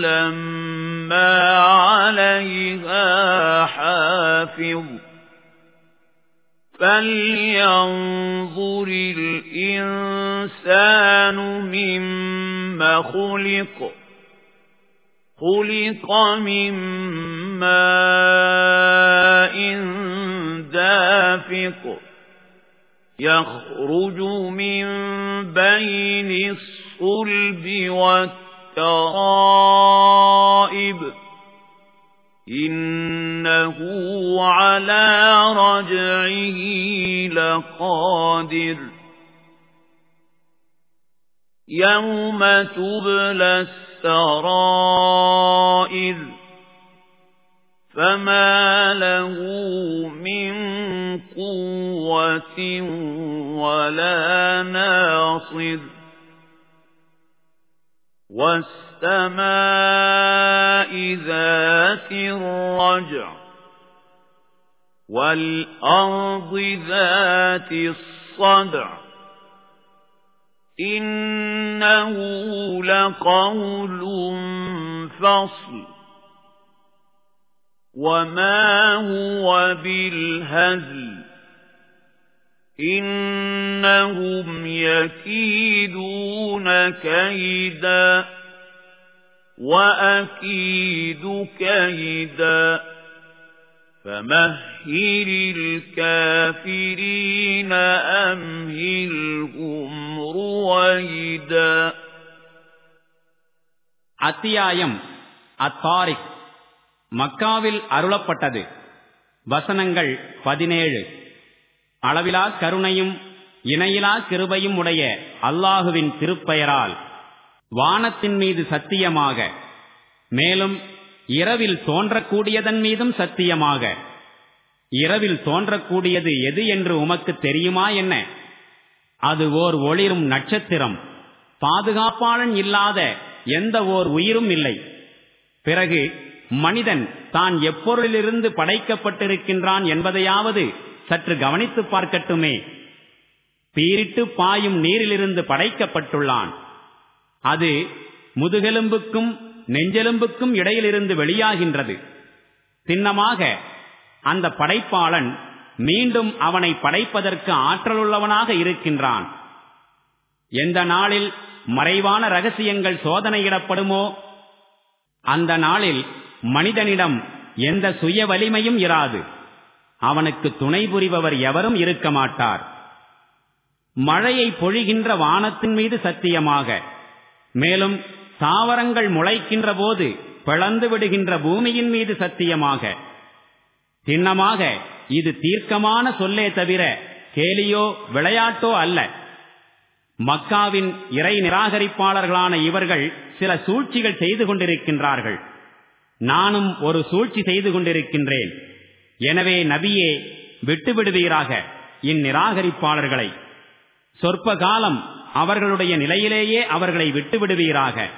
لما عليها حافظ فلينظر الإنسان مما خلق خلق من ماء دافق يخرج من بين الصلب والترائب إنه على رجعه لقادر. يوم تبلى السرائر. فما له من قوة ولا ناصر. والسماء ذات الرجع والأرض ذات الصدع إنه لقول فصل وما هو بالهزل إنهم يكيدون كيدا وأكيد كيدا فمهل الكافرين أمهلهم رويدا அத்தியாயம் அத்தாரிக் மக்காவில் அருளப்பட்டது வசனங்கள் பதினேழு அளவிலா கருணையும் இணையிலா கிருபையும் உடைய அல்லாஹுவின் திருப்பெயரால் வானத்தின் மீது சத்தியமாக மேலும் இரவில் தோன்றக்கூடியதன் மீதும் சத்தியமாக. இரவில் தோன்றக்கூடியது எது என்று உமக்கு தெரியுமா என்ன? அது ஓர் ஒளிரும் நட்சத்திரம். பாதுகாப்பாளன் இல்லாத எந்த ஓர் உயிரும் இல்லை. பிறகு மனிதன் தான் எப்பொருளிலிருந்து படைக்கப்பட்டிருக்கின்றான் என்பதையாவது சற்று கவனித்து பார்க்கட்டுமே. பீரிட்டு பாயும் நீரிலிருந்து படைக்கப்பட்டுள்ளான். அது முதுகெலும்புக்கும் நெஞ்செலும்புக்கும் இடையிலிருந்து வெளியாகின்றது. சின்னமாக அந்த படைப்பாளன் மீண்டும் அவனை படைப்பதற்கு ஆற்றலுள்ளவனாக இருக்கின்றான். எந்த நாளில் மறைவான ரகசியங்கள் சோதனையிடப்படுமோ அந்த நாளில் மனிதனிடம் எந்த சுய வலிமையும் இராது. அவனுக்கு துணை புரிபவர் எவரும் இருக்க மாட்டார். மழையை பொழிகின்ற வானத்தின் மீது சத்தியமாக. மேலும் தாவரங்கள் முளைக்கின்ற போது பிளந்து விடுகின்ற பூமியின் மீது சத்தியமாக. சின்னமாக இது தீர்க்கமான சொல்லே தவிர கேலியோ விளையாட்டோ அல்ல. மக்காவின் இறை நிராகரிப்பாளர்களான இவர்கள் சில சூழ்ச்சிகள் செய்து கொண்டிருக்கின்றார்கள். நானும் ஒரு சூழ்ச்சி செய்து கொண்டிருக்கின்றேன். எனவே நபியே விட்டுவிடுவீராக இந்நிராகரிப்பாளர்களை. சொற்ப காலம் அவர்களுடைய நிலையிலேயே அவர்களை விட்டுவிடுவீராக.